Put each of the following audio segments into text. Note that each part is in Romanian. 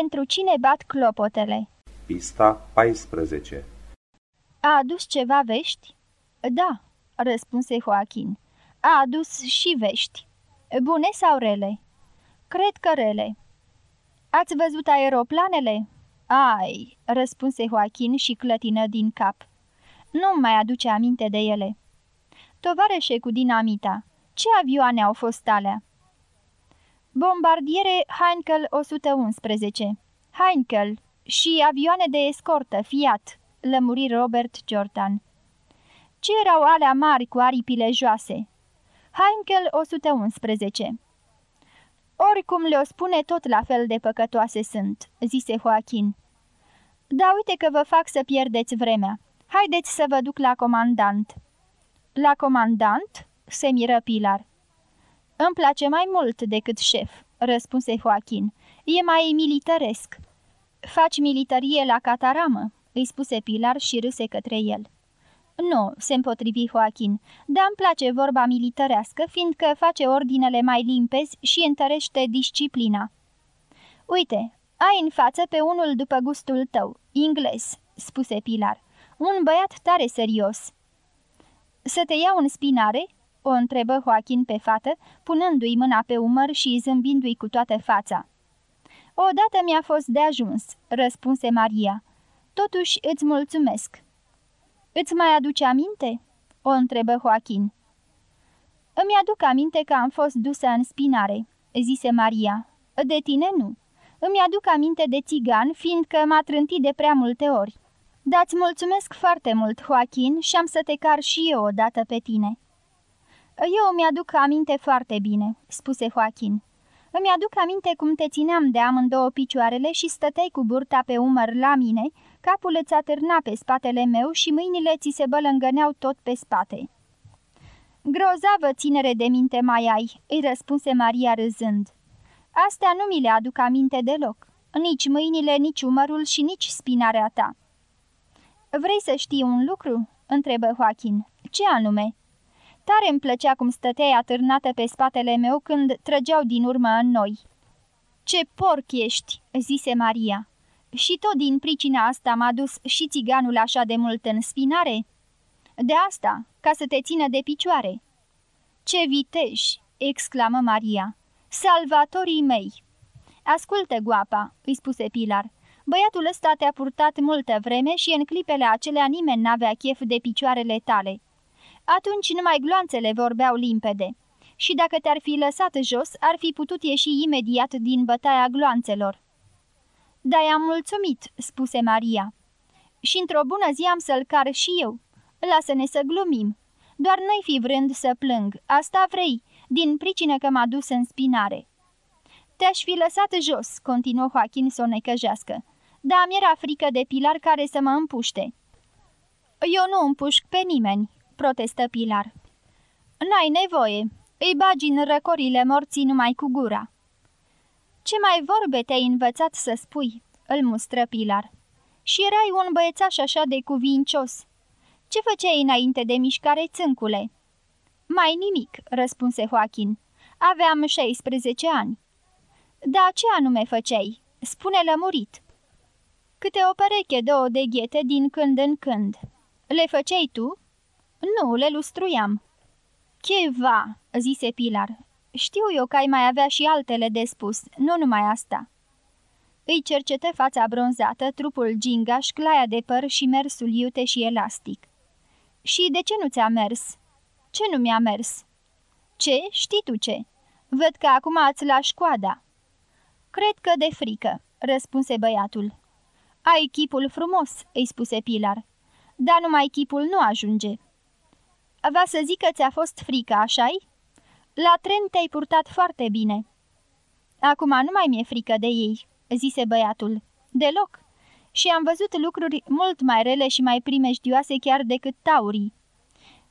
Pentru cine bat clopotele? Pista 14 A adus ceva vești? Da, răspunse Joachim. A adus și vești. Bune sau rele? Cred că rele. Ați văzut aeroplanele? Ai, răspunse Joachim și clătină din cap. Nu mai aduce aminte de ele. Tovarășe cu dinamita, ce avioane au fost alea? Bombardiere Heinkel 111 Heinkel și avioane de escortă Fiat, lămuri Robert Jordan. Ce erau alea mari cu aripile joase? Heinkel 111 Oricum le-o spune, tot la fel de păcătoase sunt, zise Joachim. Da uite că vă fac să pierdeți vremea. Haideți să vă duc la comandant." La comandant?" se miră Pilar. Îmi place mai mult decât șef," răspunse Joachim. E mai milităresc." Faci militarie la cataramă?" îi spuse Pilar și râse către el. Nu," se împotrivi Joachim, dar îmi place vorba militărească, fiindcă face ordinele mai limpezi și întărește disciplina." Uite, ai în față pe unul după gustul tău, ingles," spuse Pilar. Un băiat tare serios." Să te iau în spinare?" O întrebă Joachim pe fată, punându-i mâna pe umăr și zâmbindu-i cu toată fața. Odată mi-a fost de ajuns," răspunse Maria. Totuși îți mulțumesc." Îți mai aduce aminte?" o întrebă Joachim. Îmi aduc aminte că am fost dusă în spinare," zise Maria. De tine nu. Îmi aduc aminte de țigan, fiindcă m-a trântit de prea multe ori. Da-ți mulțumesc foarte mult, Joachim, și am să te car și eu odată pe tine." Eu mi-aduc aminte foarte bine," spuse Joachim. Îmi aduc aminte cum te țineam de amândouă picioarele și stăteai cu burta pe umăr la mine, capul îți atârna pe spatele meu și mâinile ți se bălângăneau tot pe spate." Grozavă ținere de minte mai ai," îi răspunse Maria râzând. Astea nu mi le aduc aminte deloc, nici mâinile, nici umărul și nici spinarea ta." Vrei să știi un lucru?" întrebă Joachim. Ce anume?" Tare îmi plăcea cum stăteai atârnată pe spatele meu când trăgeau din urmă în noi." Ce porc ești!" zise Maria. Și tot din pricina asta m-a dus și țiganul așa de mult în spinare?" De asta, ca să te țină de picioare." Ce viteji!" exclamă Maria. Salvatorii mei!" Ascultă, guapa," îi spuse Pilar. Băiatul ăsta te-a purtat multă vreme și în clipele acelea nimeni n-avea chef de picioarele tale. Atunci numai gloanțele vorbeau limpede. Și dacă te-ar fi lăsat jos, ar fi putut ieși imediat din bătaia gloanțelor. Da, i-am mulțumit," spuse Maria. Și într-o bună zi am să-l car și eu. Lasă-ne să glumim. Doar n-ai fi vrând să plâng, asta vrei, din pricină că m-a dus în spinare." Te-aș fi lăsat jos," continuă Joachim să o necăjească dar mi-era frică de Pilar care să mă împuște. Eu nu împușc pe nimeni," protestă Pilar. N-ai nevoie, îi bagi în răcorile morții numai cu gura." Ce mai vorbe te-ai învățat să spui?" îl mustră Pilar. Și erai un băiețaș așa de cuvincios. Ce făceai înainte de mișcare, țâncule?" Mai nimic," răspunse Joachim. Aveam 16 ani." Da, ce anume făceai? Spune lămurit." câte o pereche, două de ghete din când în când. Le făceai tu?" Nu, le lustruiam." Cheva," zise Pilar. Știu eu că ai mai avea și altele de spus, nu numai asta." Îi cercetă fața bronzată, trupul gingaș, claia de păr și mersul iute și elastic. Și de ce nu ți-a mers?" Ce nu mi-a mers?" Ce? Știi tu ce? Văd că acum ați lași coada." Cred că de frică," răspunse băiatul. Ai chipul frumos," îi spuse Pilar. Dar numai chipul nu ajunge." Va să zic că ți-a fost frică, așa-i? La tren te-ai purtat foarte bine." Acum nu mai mi-e frică de ei," zise băiatul. Deloc. Și am văzut lucruri mult mai rele și mai primejdioase chiar decât taurii.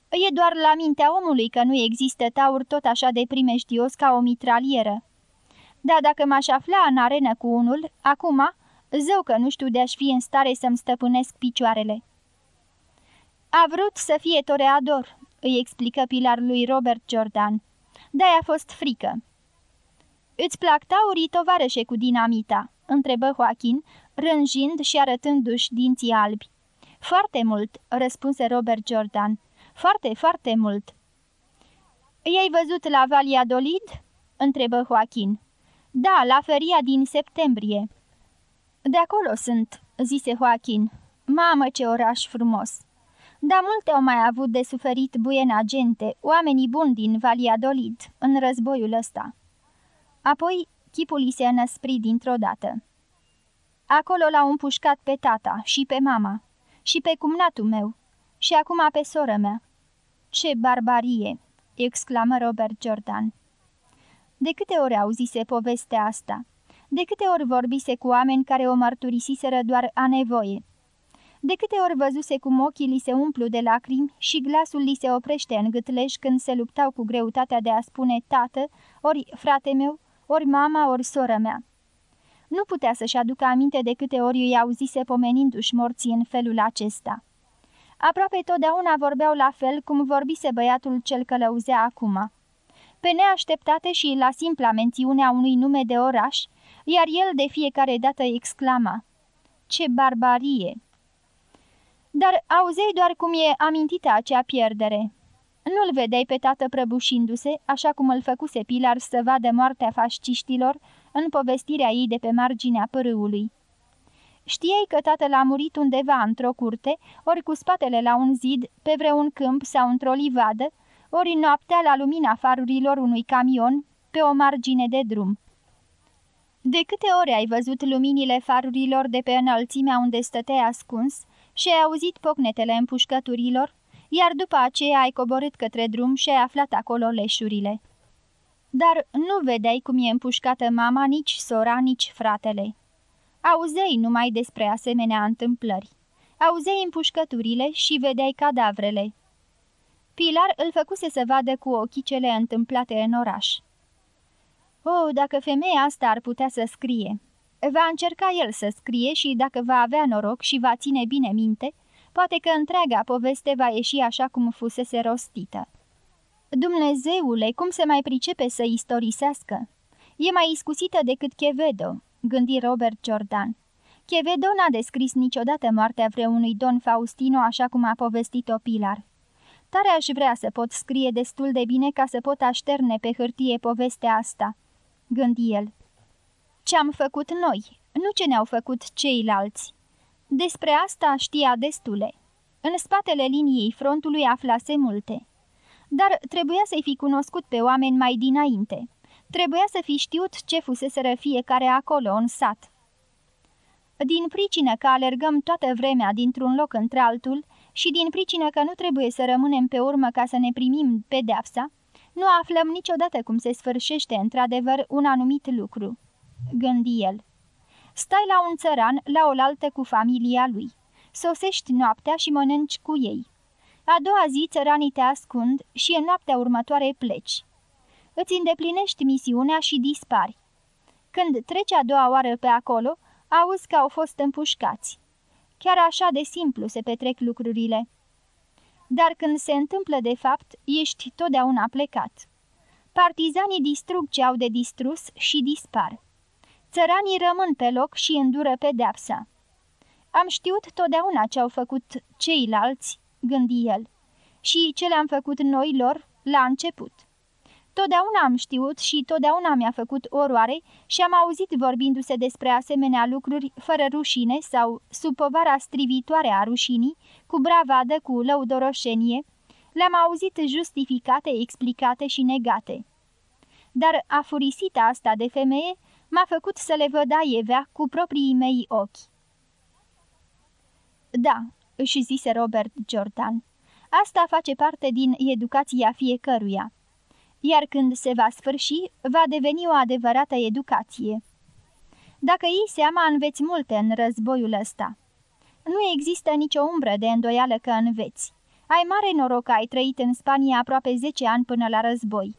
E doar la mintea omului că nu există taur tot așa de primejdios ca o mitralieră. Dar dacă m-aș afla în arenă cu unul, acum, Zău că nu știu de-aș fi în stare să-mi stăpânesc picioarele. A vrut să fie toreador, îi explică pilar lui Robert Jordan. De-aia a fost frică. Îți plac taurii tovarășe cu dinamita, întrebă Joaquin, rânjind și arătându-și dinții albi. Foarte mult, răspunse Robert Jordan. Foarte, foarte mult. I-ai văzut la Valladolid?" întrebă Joaquin. Da, la feria din septembrie." De acolo sunt," zise Joaquin. Mamă, ce oraș frumos!" Dar multe au mai avut de suferit buiena gente, oamenii buni din Valladolid, în războiul ăsta." Apoi chipul îi se înăspri dintr-o dată. Acolo l-au împușcat pe tata și pe mama și pe cumnatul meu și acum pe soră mea. Ce barbarie!" exclamă Robert Jordan. De câte ori auzise povestea asta? De câte ori vorbise cu oameni care o mărturisiseră doar a nevoie? De câte ori văzuse cum ochii li se umplu de lacrimi și glasul li se oprește în gâtlej când se luptau cu greutatea de a spune tată, ori frate meu, ori mama, ori soră mea. Nu putea să-și aducă aminte de câte ori îi auzise pomenindu-și morții în felul acesta. Aproape totdeauna vorbeau la fel cum vorbise băiatul cel călăuzea acum. Pe neașteptate și la simpla mențiune a unui nume de oraș, iar el de fiecare dată exclama Ce barbarie! Dar auzei doar cum e amintită acea pierdere. Nu-l vedeai pe tată prăbușindu-se, așa cum îl făcuse Pilar să vadă moartea fasciștilor în povestirea ei de pe marginea pârâului. Știai că tatăl a murit undeva într-o curte, ori cu spatele la un zid, pe vreun câmp sau într-o livadă, ori noaptea la lumina farurilor unui camion, pe o margine de drum. De câte ori ai văzut luminile farurilor de pe înălțimea unde stăteai ascuns și ai auzit pocnetele împușcăturilor, iar după aceea ai coborât către drum și ai aflat acolo leșurile. Dar nu vedeai cum e împușcată mama, nici sora, nici fratele. Auzei numai despre asemenea întâmplări. Auzei împușcăturile și vedeai cadavrele. Pilar îl făcuse să vadă cu ochii cele întâmplate în oraș. Oh, dacă femeia asta ar putea să scrie! Va încerca el să scrie și dacă va avea noroc și va ține bine minte, poate că întreaga poveste va ieși așa cum fusese rostită. Dumnezeule, cum se mai pricepe să istorisească? E mai iscusită decât Chevedo, gândi Robert Jordan. Chevedo n-a descris niciodată moartea vreunui Don Faustino așa cum a povestit-o Pilar. Tare aș vrea să pot scrie destul de bine ca să pot așterne pe hârtie povestea asta, gândi el. Ce-am făcut noi, nu ce ne-au făcut ceilalți. Despre asta știa destule. În spatele liniei frontului aflase multe. Dar trebuia să-i fi cunoscut pe oameni mai dinainte. Trebuia să fi știut ce fuseseră fiecare acolo, în sat. Din pricină că alergăm toată vremea dintr-un loc într-altul și din pricină că nu trebuie să rămânem pe urmă ca să ne primim pedeapsa, nu aflăm niciodată cum se sfârșește într-adevăr un anumit lucru, gândi el. Stai la un țăran la oaltă cu familia lui. Sosești noaptea și mănânci cu ei. A doua zi țăranii te ascund și în noaptea următoare pleci. Îți îndeplinești misiunea și dispari. Când treci a doua oară pe acolo, auzi că au fost împușcați. Chiar așa de simplu se petrec lucrurile. Dar când se întâmplă de fapt, ești totdeauna plecat. Partizanii distrug ce au de distrus și dispar. Țăranii rămân pe loc și îndură pedeapsa. Am știut totdeauna ce au făcut ceilalți, gândi el, și ce le-am făcut noi lor la început. Totdeauna am știut și totdeauna mi-a făcut oroare și am auzit vorbindu-se despre asemenea lucruri fără rușine sau sub povara strivitoare a rușinii, cu bravadă, cu lăudoroșenie, le-am auzit justificate, explicate și negate. Dar afurisita asta de femeie m-a făcut să le văd aievea cu proprii mei ochi. Da, își zise Robert Jordan, asta face parte din educația fiecăruia iar când se va sfârși, va deveni o adevărată educație. Dacă iei seama, înveți multe în războiul ăsta. Nu există nicio umbră de îndoială că înveți. Ai mare noroc că ai trăit în Spania aproape 10 ani până la război.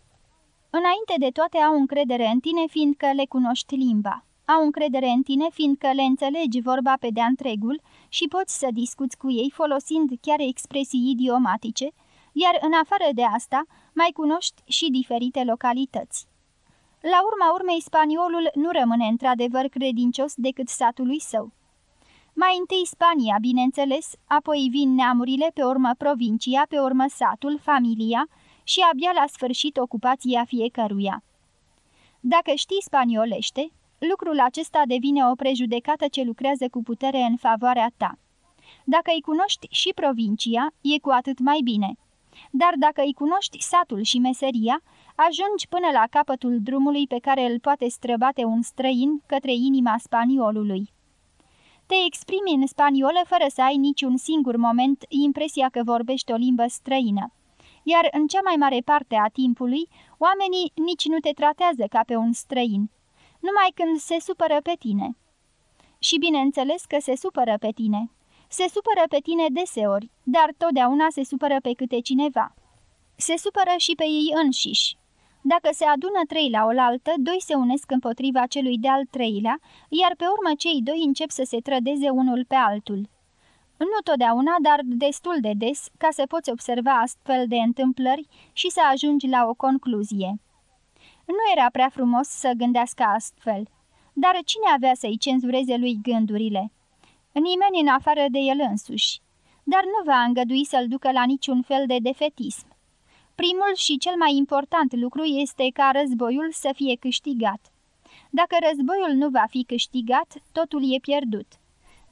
Înainte de toate au încredere în tine fiindcă le cunoști limba. Au încredere în tine fiindcă le înțelegi vorba pe de-a întregul și poți să discuți cu ei folosind chiar expresii idiomatice, iar în afară de asta mai cunoști și diferite localități. La urma urmei, spaniolul nu rămâne într-adevăr credincios decât satului său. Mai întâi Spania, bineînțeles, apoi vin neamurile, pe urmă provincia, pe urmă satul, familia și abia la sfârșit ocupația fiecăruia. Dacă știi spaniolește, lucrul acesta devine o prejudecată ce lucrează cu putere în favoarea ta. Dacă îi cunoști și provincia, e cu atât mai bine. Dar dacă îi cunoști satul și meseria, ajungi până la capătul drumului pe care îl poate străbate un străin către inima spaniolului. Te exprimi în spaniolă fără să ai niciun singur moment impresia că vorbești o limbă străină. Iar în cea mai mare parte a timpului, oamenii nici nu te tratează ca pe un străin, numai când se supără pe tine. Și bineînțeles că se supără pe tine. Se supără pe tine deseori, dar totdeauna se supără pe câte cineva. Se supără și pe ei înșiși, dacă se adună trei la oaltă, doi se unesc împotriva celui de-al treilea, iar pe urmă cei doi încep să se trădeze unul pe altul. Nu totdeauna, dar destul de des, ca să poți observa astfel de întâmplări și să ajungi la o concluzie. Nu era prea frumos să gândească astfel, dar cine avea să-i cenzureze lui gândurile? Nimeni în afară de el însuși, dar nu va îngădui să-l ducă la niciun fel de defetism. Primul și cel mai important lucru este ca războiul să fie câștigat. Dacă războiul nu va fi câștigat, totul e pierdut.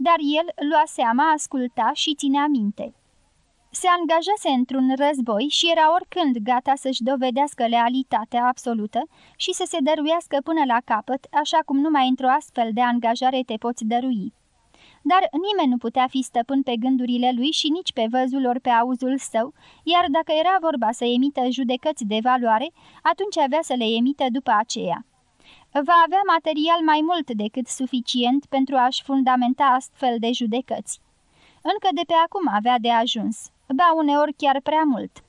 Dar el lua seama, asculta și ținea minte. Se angajase într-un război și era oricând gata să-și dovedească lealitatea absolută și să se dăruiască până la capăt, așa cum numai într-o astfel de angajare te poți dărui dar nimeni nu putea fi stăpân pe gândurile lui și nici pe văzul ori pe auzul său, iar dacă era vorba să emită judecăți de valoare, atunci avea să le emită după aceea. Va avea material mai mult decât suficient pentru a-și fundamenta astfel de judecăți. Încă de pe acum avea de ajuns, ba uneori chiar prea mult.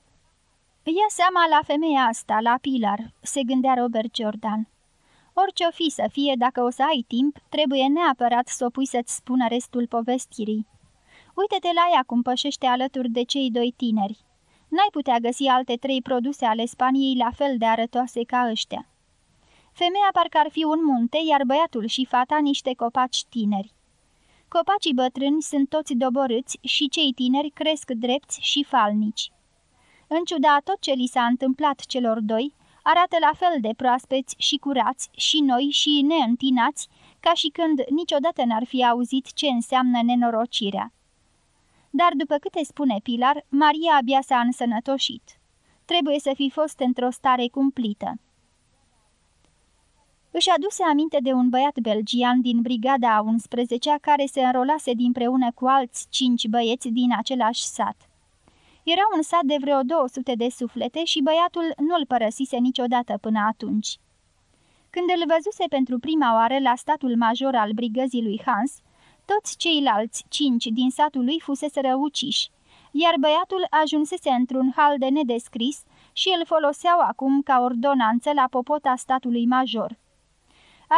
Ia seama la femeia asta, la Pilar, se gândea Robert Jordan. Orice-o fi să fie, dacă o să ai timp, trebuie neapărat să o pui să-ți spună restul povestirii. Uite-te la ea cum pășește alături de cei doi tineri. N-ai putea găsi alte trei produse ale Spaniei la fel de arătoase ca ăștia. Femeia parcă ar fi un munte, iar băiatul și fata niște copaci tineri. Copacii bătrâni sunt toți doborâți și cei tineri cresc drepți și falnici. În ciuda tot ce li s-a întâmplat celor doi, arată la fel de proaspeți și curați și noi și neîntinați, ca și când niciodată n-ar fi auzit ce înseamnă nenorocirea. Dar după câte spune Pilar, Maria abia s-a însănătoșit. Trebuie să fi fost într-o stare cumplită. Își aduse aminte de un băiat belgian din brigada a 11 care se înrolase dinpreună cu alți cinci băieți din același sat. Era un sat de vreo 200 de suflete și băiatul nu-l părăsise niciodată până atunci. Când îl văzuse pentru prima oară la statul major al brigăzii lui Hans, toți ceilalți cinci din satul lui fusese uciși, iar băiatul ajunsese într-un hal de nedescris și îl foloseau acum ca ordonanță la popota statului major.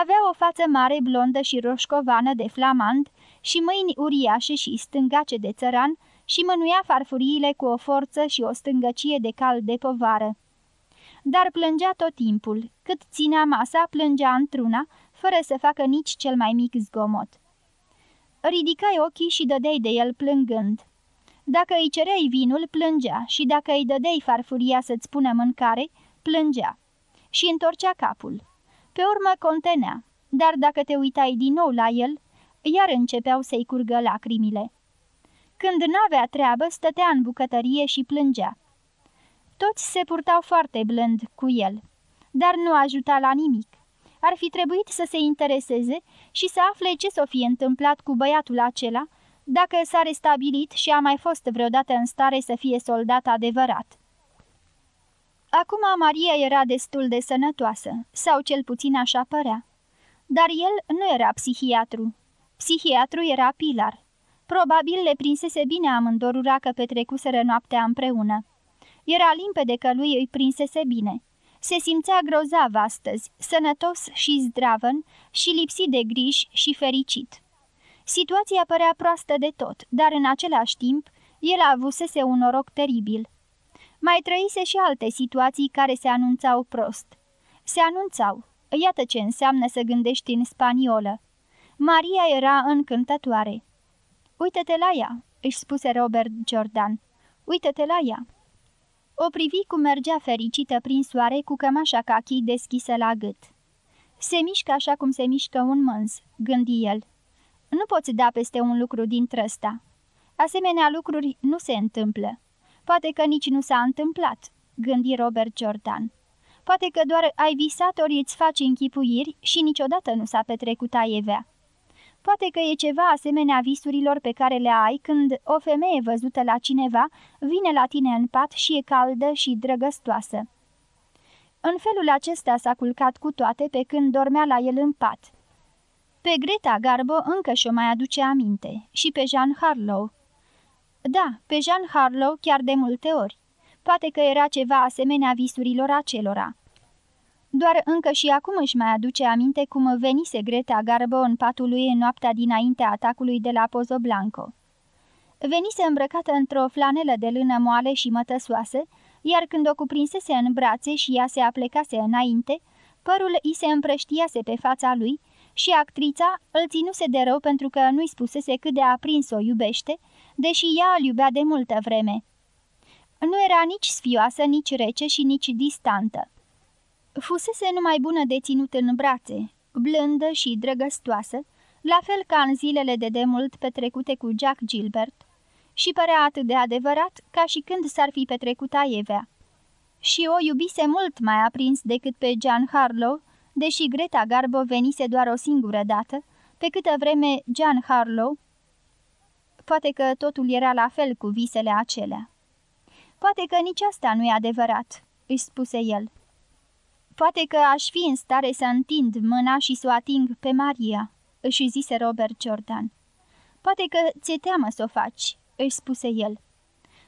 Avea o față mare, blondă și roșcovană de flamand și mâini uriașe și stângace de țăran, și mânuia farfuriile cu o forță și o stângăcie de cal de povară. Dar plângea tot timpul, cât ținea masa, plângea într-una, fără să facă nici cel mai mic zgomot. Ridicai ochii și dădeai de el plângând. Dacă îi cereai vinul, plângea și dacă îi dădeai farfuria să-ți pună mâncare, plângea. Și întorcea capul. Pe urmă contenea, dar dacă te uitai din nou la el, iar începeau să-i curgă lacrimile. Când n-avea treabă, stătea în bucătărie și plângea. Toți se purtau foarte blând cu el, dar nu ajuta la nimic. Ar fi trebuit să se intereseze și să afle ce s-o fi întâmplat cu băiatul acela, dacă s-a restabilit și a mai fost vreodată în stare să fie soldat adevărat. Acum Maria era destul de sănătoasă, sau cel puțin așa părea. Dar el nu era psihiatru. Psihiatru era Pilar. Probabil le prinsese bine amândorura că petrecuseră noaptea împreună. Era limpede că lui îi prinsese bine. Se simțea grozav astăzi, sănătos și zdravăn și lipsit de griji și fericit. Situația părea proastă de tot, dar în același timp el avusese un noroc teribil. Mai trăise și alte situații care se anunțau prost. Se anunțau, Iată ce înseamnă să gândești în spaniolă. Maria era încântătoare. Uită-te la ea, își spuse Robert Jordan. Uită-te la ea. O privi cum mergea fericită prin soare cu cămașa cachii deschisă la gât. Se mișcă așa cum se mișcă un mânz, gândi el. Nu poți da peste un lucru dintre ăsta. Asemenea lucruri nu se întâmplă. Poate că nici nu s-a întâmplat, gândi Robert Jordan. Poate că doar ai visat ori îți faci închipuiri și niciodată nu s-a petrecut aievea. Poate că e ceva asemenea visurilor pe care le ai când o femeie văzută la cineva vine la tine în pat și e caldă și drăgăstoasă. În felul acesta s-a culcat cu toate pe când dormea la el în pat. Pe Greta Garbo încă și-o mai aduce aminte și pe Jean Harlow. Da, pe Jean Harlow chiar de multe ori. Poate că era ceva asemenea visurilor acelora. Doar încă și acum își mai aduce aminte cum venise Greta Garbo în patul lui în noaptea dinaintea atacului de la Pozoblanco. Venise îmbrăcată într-o flanelă de lână moale și mătăsoasă, iar când o cuprinsese în brațe și ea se aplecase înainte, părul îi se împrăștiase pe fața lui și actrița îl ținuse de rău pentru că nu-i spusese cât de aprins o iubește, deși ea îl iubea de multă vreme. Nu era nici sfioasă, nici rece și nici distantă. Fusese numai bună de ținut în brațe, blândă și drăgăstoasă, la fel ca în zilele de demult petrecute cu Jack Gilbert, și părea atât de adevărat ca și când s-ar fi petrecut aievea. Și o iubise mult mai aprins decât pe John Harlow, deși Greta Garbo venise doar o singură dată, pe câtă vreme John Harlow... Poate că totul era la fel cu visele acelea. Poate că nici asta nu e adevărat, își spuse el. Poate că aș fi în stare să întind mâna și să o ating pe Maria, își zise Robert Jordan. Poate că ți-e teamă să o faci, își spuse el.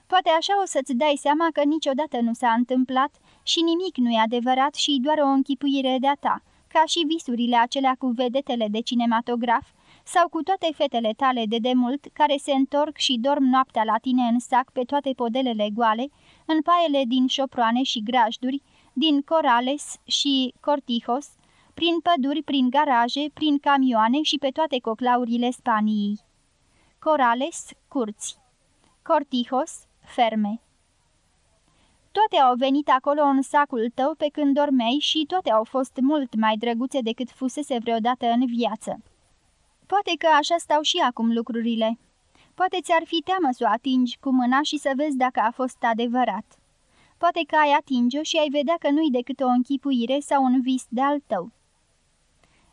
Poate așa o să-ți dai seama că niciodată nu s-a întâmplat și nimic nu e adevărat și doar o închipuire de-a ta, ca și visurile acelea cu vedetele de cinematograf sau cu toate fetele tale de demult care se întorc și dorm noaptea la tine în sac pe toate podelele goale, în paiele din șoproane și grajduri, din Corales și Cortijos, prin păduri, prin garaje, prin camioane și pe toate coclaurile Spaniei. Corales, curți. Cortijos, ferme. Toate au venit acolo în sacul tău pe când dormeai și toate au fost mult mai drăguțe decât fusese vreodată în viață. Poate că așa stau și acum lucrurile. Poate ți-ar fi teamă să o atingi cu mâna și să vezi dacă a fost adevărat. Poate că ai atinge-o și ai vedea că nu-i decât o închipuire sau un vis de-al tău.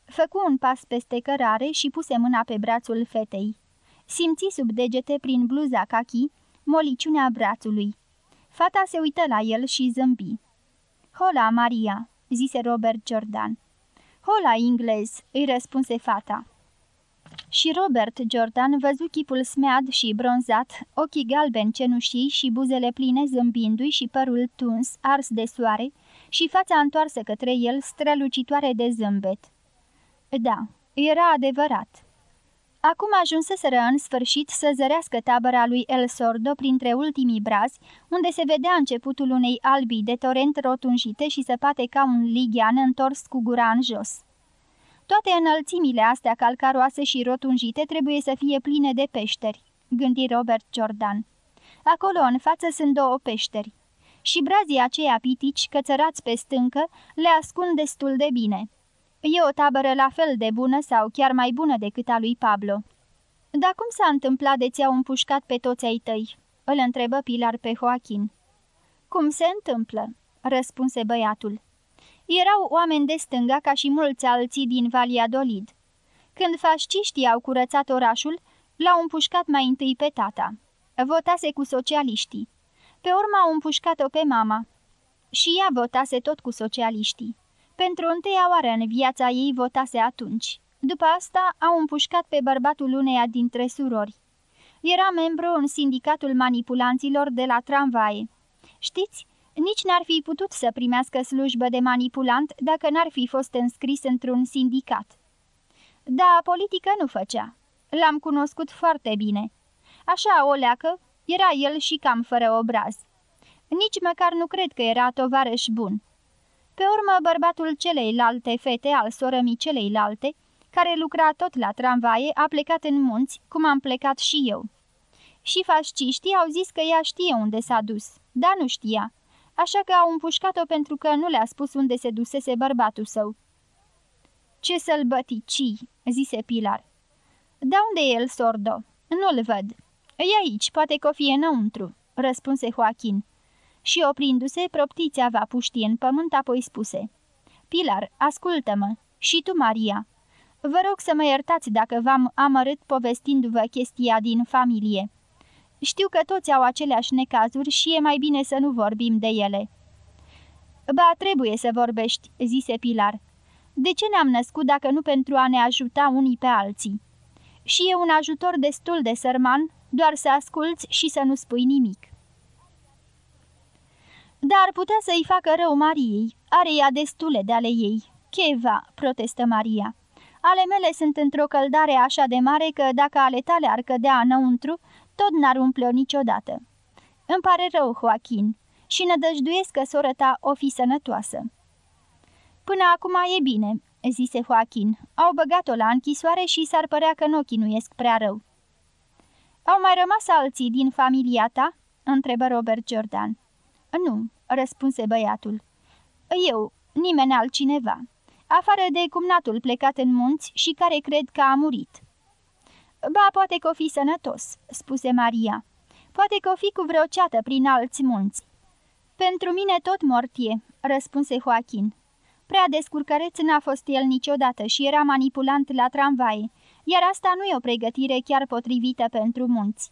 Făcu un pas peste cărare și puse mâna pe brațul fetei. Simți sub degete prin bluza cachi moliciunea brațului. Fata se uită la el și zâmbi. Hola, Maria!" zise Robert Jordan. Hola, englez!" îi răspunse fata. Și Robert Jordan văzu chipul smead și bronzat, ochii galbeni cenușii și buzele pline zâmbindu-i și părul tuns, ars de soare, și fața întoarsă către el strălucitoare de zâmbet. Da, era adevărat. Acum ajunseseră în sfârșit să zărească tabăra lui El Sordo printre ultimii brazi, unde se vedea începutul unei albii de torent rotunjite și săpate ca un ligian întors cu gura în jos. Toate înălțimile astea calcaroase și rotunjite trebuie să fie pline de peșteri, gândi Robert Jordan. Acolo în față sunt două peșteri. Și brazii aceia pitici, cățărați pe stâncă, le ascund destul de bine. E o tabără la fel de bună sau chiar mai bună decât a lui Pablo. Dar cum s-a întâmplat de ți-au împușcat pe toți ai tăi?" îl întrebă Pilar pe Joaquin. Cum se întâmplă?" răspunse băiatul. Erau oameni de stânga ca și mulți alții din Valladolid. Când fasciștii au curățat orașul, l-au împușcat mai întâi pe tata. Votase cu socialiștii. Pe urmă au împușcat-o pe mama. Și ea votase tot cu socialiștii. Pentru întâia oară în viața ei votase atunci. După asta au împușcat pe bărbatul uneia dintre surori. Era membru în sindicatul manipulanților de la tramvaie. Știți, nici n-ar fi putut să primească slujbă de manipulant dacă n-ar fi fost înscris într-un sindicat. Da, politică nu făcea. L-am cunoscut foarte bine. Așa o leacă, era el și cam fără obraz. Nici măcar nu cred că era tovarăș bun. Pe urmă, bărbatul celeilalte fete al sorămii celeilalte, care lucra tot la tramvaie, a plecat în munți, cum am plecat și eu. Și fasciștii au zis că ea știe unde s-a dus, dar nu știa, așa că au împușcat-o pentru că nu le-a spus unde se dusese bărbatul său. Ce sălbăticii!" zise Pilar. Da unde e el, sordo? Nu-l văd." E aici, poate că o fie înăuntru," răspunse Joachim. Și oprindu-se, proptiția va puști în pământ, apoi spuse. Pilar, ascultă-mă. Și tu, Maria. Vă rog să mă iertați dacă v-am amărât povestindu-vă chestia din familie. Știu că toți au aceleași necazuri și e mai bine să nu vorbim de ele." Ba, trebuie să vorbești," zise Pilar. De ce ne-am născut dacă nu pentru a ne ajuta unii pe alții? Și e un ajutor destul de sărman, doar să asculți și să nu spui nimic." Dar putea să-i facă rău Mariei, are ea destule de ale ei." Cheva," protestă Maria. Ale mele sunt într-o căldare așa de mare că dacă ale tale ar cădea înăuntru, tot n-ar umple-o niciodată. Îmi pare rău, Joaquin, și nădăjduiesc că sora ta o fi sănătoasă. Până acum e bine, zise Joaquin. Au băgat-o la închisoare și s-ar părea că nu o chinuiesc prea rău. Au mai rămas alții din familia ta?" întrebă Robert Jordan. Nu," răspunse băiatul. Eu, nimeni altcineva, afară de cumnatul plecat în munți și care cred că a murit." Ba, poate că o fi sănătos," spuse Maria. Poate că o fi cu vreo ceată prin alți munți." Pentru mine tot mortie," răspunse Joachim. Prea descurcăreț n-a fost el niciodată și era manipulant la tramvaie, iar asta nu e o pregătire chiar potrivită pentru munți.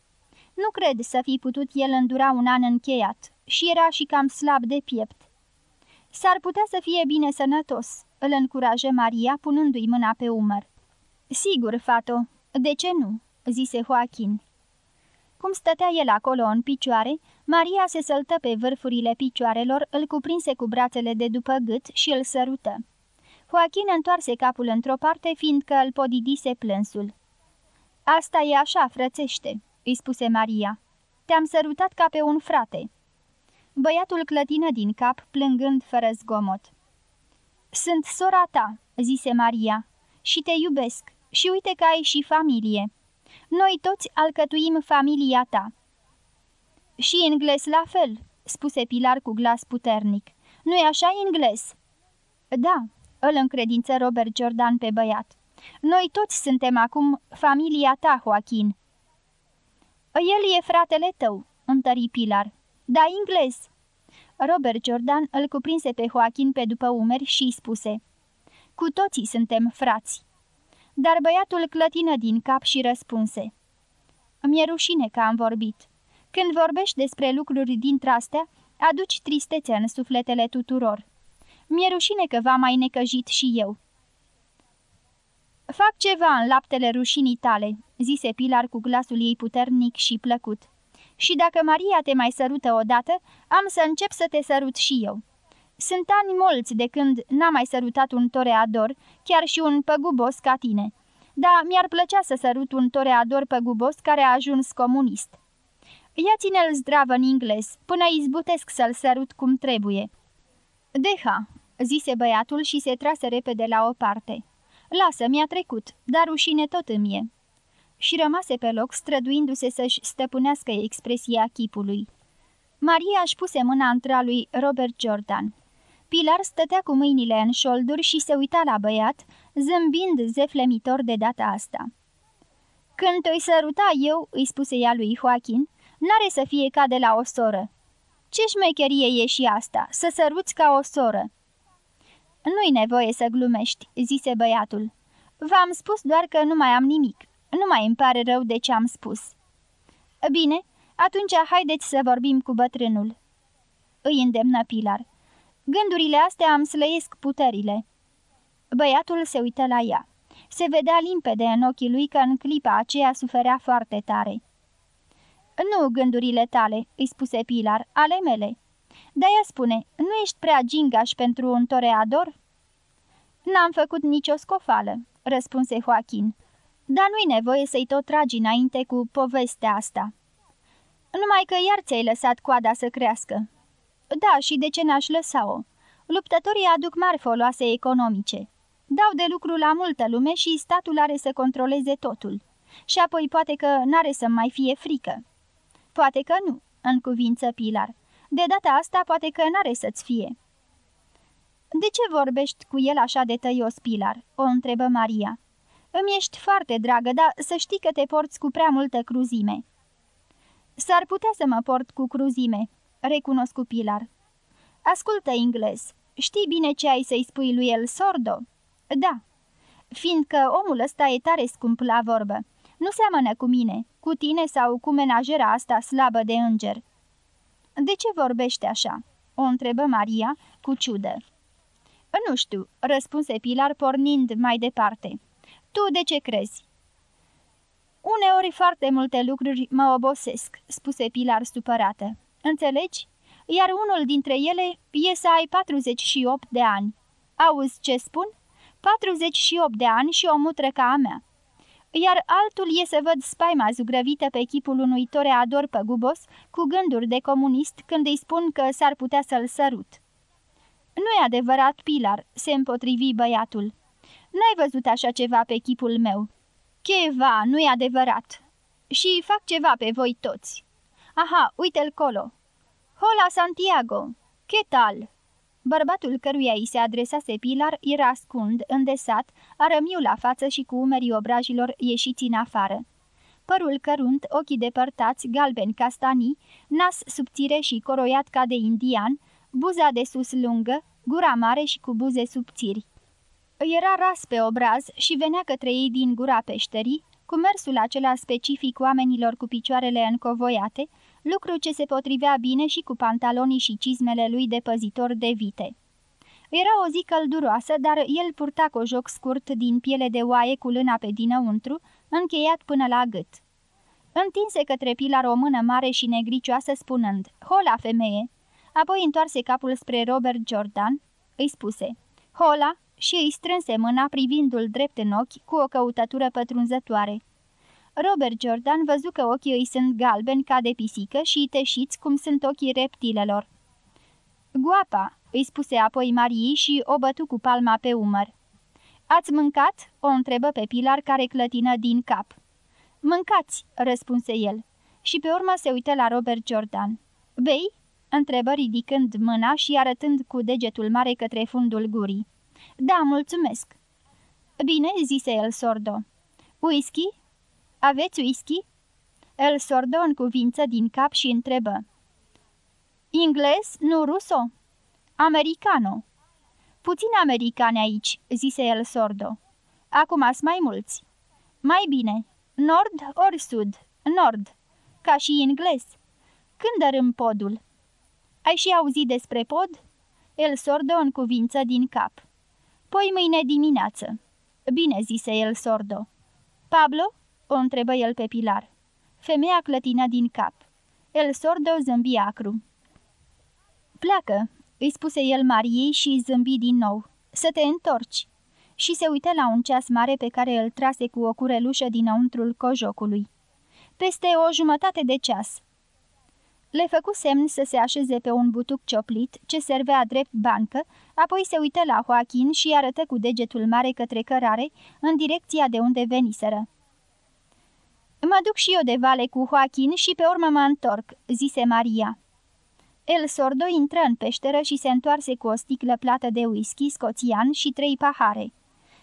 Nu cred să fi putut el îndura un an încheiat și era și cam slab de piept. S-ar putea să fie bine sănătos, îl încurajă Maria punându-i mâna pe umăr. Sigur, Fato, de ce nu?" zise Joachim. Cum stătea el acolo în picioare, Maria se săltă pe vârfurile picioarelor, îl cuprinse cu brațele de după gât și îl sărută. Joachim întoarse capul într-o parte, fiindcă îl podidise plânsul. Asta e așa, frățește," îi spuse Maria. Te-am sărutat ca pe un frate." Băiatul clătină din cap, plângând fără zgomot. Sunt sora ta," zise Maria, și te iubesc, și uite că ai și familie. Noi toți alcătuim familia ta." Și ingles la fel," spuse Pilar cu glas puternic. Nu-i așa ingles?" Da," îl încredință Robert Jordan pe băiat. Noi toți suntem acum familia ta, Joaquin." El e fratele tău," întări Pilar. Da, ingles." Robert Jordan îl cuprinse pe Joaquin pe după umeri și îi spuse. Cu toții suntem frați." Dar băiatul clătină din cap și răspunse. Mi-e rușine că am vorbit. Când vorbești despre lucruri dintre astea, aduci tristețe în sufletele tuturor. Mi-e rușine că v-am mai necăjit și eu." Fac ceva în laptele rușinii tale," zise Pilar cu glasul ei puternic și plăcut. Și dacă Maria te mai sărută odată, am să încep să te sărut și eu." Sunt ani mulți de când n-am mai sărutat un toreador, chiar și un păgubos ca tine. Da, mi-ar plăcea să sărut un toreador păgubos care a ajuns comunist. Ia ține-l zdravă în ingles, până izbutesc să-l sărut cum trebuie." Deha," zise băiatul și se trase repede la o parte. Lasă, mi-a trecut, dar rușine tot îmi e." Și rămase pe loc, străduindu-se să-și stăpânească expresia chipului. Maria își puse mâna între lui Robert Jordan. Pilar stătea cu mâinile în șolduri și se uita la băiat, zâmbind zeflemitor de data asta. Când te-i săruta eu," îi spuse ea lui Joachim, n-are să fie ca de la o soră. Ce șmecherie e și asta, să săruți ca o soră?" Nu-i nevoie să glumești," zise băiatul. V-am spus doar că nu mai am nimic. Nu mai îmi pare rău de ce am spus." Bine, atunci haideți să vorbim cu bătrânul." Îi îndemnă Pilar. Gândurile astea îmi slăiesc puterile." Băiatul se uită la ea. Se vedea limpede în ochii lui că în clipa aceea suferea foarte tare. Nu gândurile tale," îi spuse Pilar, ale mele." Dar ea spune, nu ești prea gingaș pentru un toreador?" N-am făcut nicio scofală," răspunse Joachim. Dar nu-i nevoie să-i tot tragi înainte cu povestea asta." Numai că iar ți-ai lăsat coada să crească." Da, și de ce n-aș lăsa-o? Luptătorii aduc mari foloase economice. Dau de lucru la multă lume și statul are să controleze totul. Și apoi poate că n-are să mai fie frică. Poate că nu, în cuvință Pilar. De data asta poate că n-are să-ți fie. De ce vorbești cu el așa de tăios, Pilar?" o întrebă Maria. Îmi ești foarte dragă, dar să știi că te porți cu prea multă cruzime." S-ar putea să mă port cu cruzime," recunosc Pilar. Ascultă englez. Știi bine ce ai să-i spui lui el sordo?" Da." Fiindcă omul ăsta e tare scump la vorbă. Nu seamănă cu mine, cu tine sau cu menajera asta slabă de înger." De ce vorbește așa?" o întrebă Maria cu ciudă. Nu știu," răspunse Pilar pornind mai departe. Tu de ce crezi?" Uneori foarte multe lucruri mă obosesc," spuse Pilar supărată. Înțelegi? Iar unul dintre ele e să ai 48 de ani. Auzi ce spun? 48 de ani și o mutră ca a mea. Iar altul e să văd spaima zugrăvită pe chipul unui toreador păgubos cu gânduri de comunist când îi spun că s-ar putea să-l sărut. Nu-i adevărat, Pilar," se împotrivi băiatul. N-ai văzut așa ceva pe chipul meu." Cheva, nu-i adevărat. Și fac ceva pe voi toți. Aha, uite-l colo. Hola, Santiago! Ce tal?" Bărbatul căruia îi se adresase Pilar era ascund, îndesat, arămiu la față și cu umerii obrajilor ieșiți în afară. Părul cărunt, ochii depărtați, galbeni castanii, nas subțire și coroiat ca de indian, buza de sus lungă, gura mare și cu buze subțiri. Era ras pe obraz și venea către ei din gura peșterii, cu mersul acela specific oamenilor cu picioarele încovoiate, lucru ce se potrivea bine și cu pantalonii și cizmele lui de păzitor de vite. Era o zi călduroasă, dar el purta joc scurt din piele de oaie cu lâna pe dinăuntru, încheiat până la gât. Întinse către Pilar o mână mare și negricioasă spunând, Hola, femeie! Apoi întoarse capul spre Robert Jordan, îi spuse, Hola, și îi strânse mâna privindu-l drept în ochi cu o căutătură pătrunzătoare. Robert Jordan văzu că ochii îi sunt galbeni ca de pisică și teșiți cum sunt ochii reptilelor. Guapa, îi spuse apoi Marii și o bătu cu palma pe umăr. Ați mâncat?" o întrebă pe Pilar care clătină din cap. Mâncați," răspunse el. Și pe urmă se uită la Robert Jordan. Bei?" întrebă ridicând mâna și arătând cu degetul mare către fundul gurii. Da, mulțumesc." Bine," zise el sordo. Whisky? Aveți whisky?" El sordo în cuvință din cap și întrebă. Ingles, nu ruso?" Americano." Puțin americane aici," zise el sordo. Acum as mai mulți." Mai bine. Nord ori sud? Nord. Ca și englez. Când dărâm podul?" Ai și auzit despre pod?" El sordo în cuvință din cap. Poi mâine dimineață." Bine," zise el sordo. Pablo?" O întrebă el pe Pilar. Femeia clătină din cap. El sordo zâmbi acru. Pleacă," îi spuse el Mariei și zâmbi din nou. Să te întorci." Și se uită la un ceas mare pe care îl trase cu o curelușă dinăuntrul cojocului. Peste o jumătate de ceas. Le făcu semn să se așeze pe un butuc cioplit, ce servea drept bancă, apoi se uită la Joachim și arătă cu degetul mare către cărare, în direcția de unde veniseră. Mă duc și eu de vale cu Joachim și pe urmă mă întorc," zise Maria. El sordo intră în peșteră și se întoarse cu o sticlă plată de whisky scoțian și trei pahare.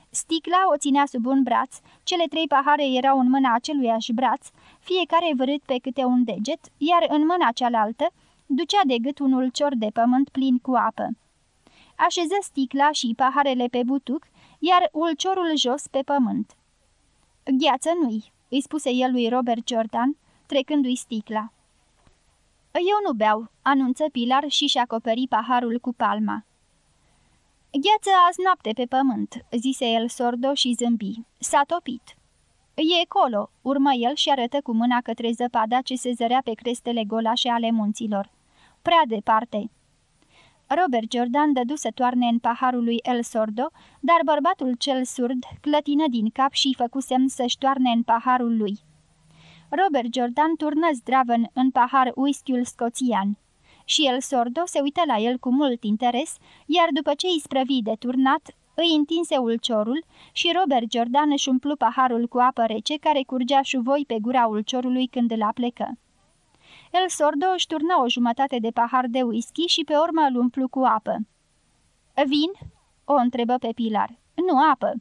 Sticla o ținea sub un braț, cele trei pahare erau în mâna aceluiași braț, fiecare vărât pe câte un deget, iar în mâna cealaltă ducea de gât unul cior de pământ plin cu apă. Așeză sticla și paharele pe butuc, iar ulciorul jos pe pământ. Gheață nu-i, îi spuse el lui Robert Jordan, trecându-i sticla. Eu nu beau," anunță Pilar și-și acoperi paharul cu palma. Gheață azi noapte pe pământ," zise el sordo și zâmbi. S-a topit." E colo," urmă el și arătă cu mâna către zăpada ce se zărea pe crestele golașe ale munților. Prea departe." Robert Jordan dădu să toarne în paharul lui El Sordo, dar bărbatul cel surd clătină din cap și făcu semn să-și toarne în paharul lui. Robert Jordan turnă zdravăn în pahar whisky-ul scoțian Și el sordo se uită la el cu mult interes, iar după ce îi sprăvi de turnat, îi întinse ulciorul și Robert Jordan își umplu paharul cu apă rece care curgea șuvoi pe gura ulciorului când îl aplecă. El sordo își turnă o jumătate de pahar de whisky și pe urmă îl umplu cu apă. Vin?" o întrebă pe Pilar. Nu apă."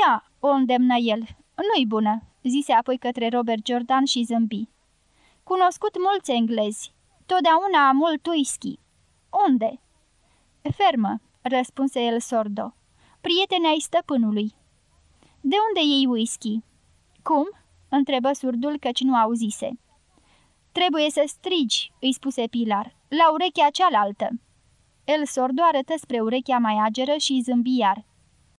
Ia," o îndemnă el. Nu-i bună," zise apoi către Robert Jordan și zâmbi. Cunoscut mulți englezi. Totdeauna mult whisky. Unde?" Fermă," răspunse el sordo. Prietene ai stăpânului." De unde iei whisky?" Cum?" întrebă surdul căci nu auzise. Trebuie să strigi," îi spuse Pilar, la urechea cealaltă." El sordo arătă spre urechea mai ageră și zâmbi iar.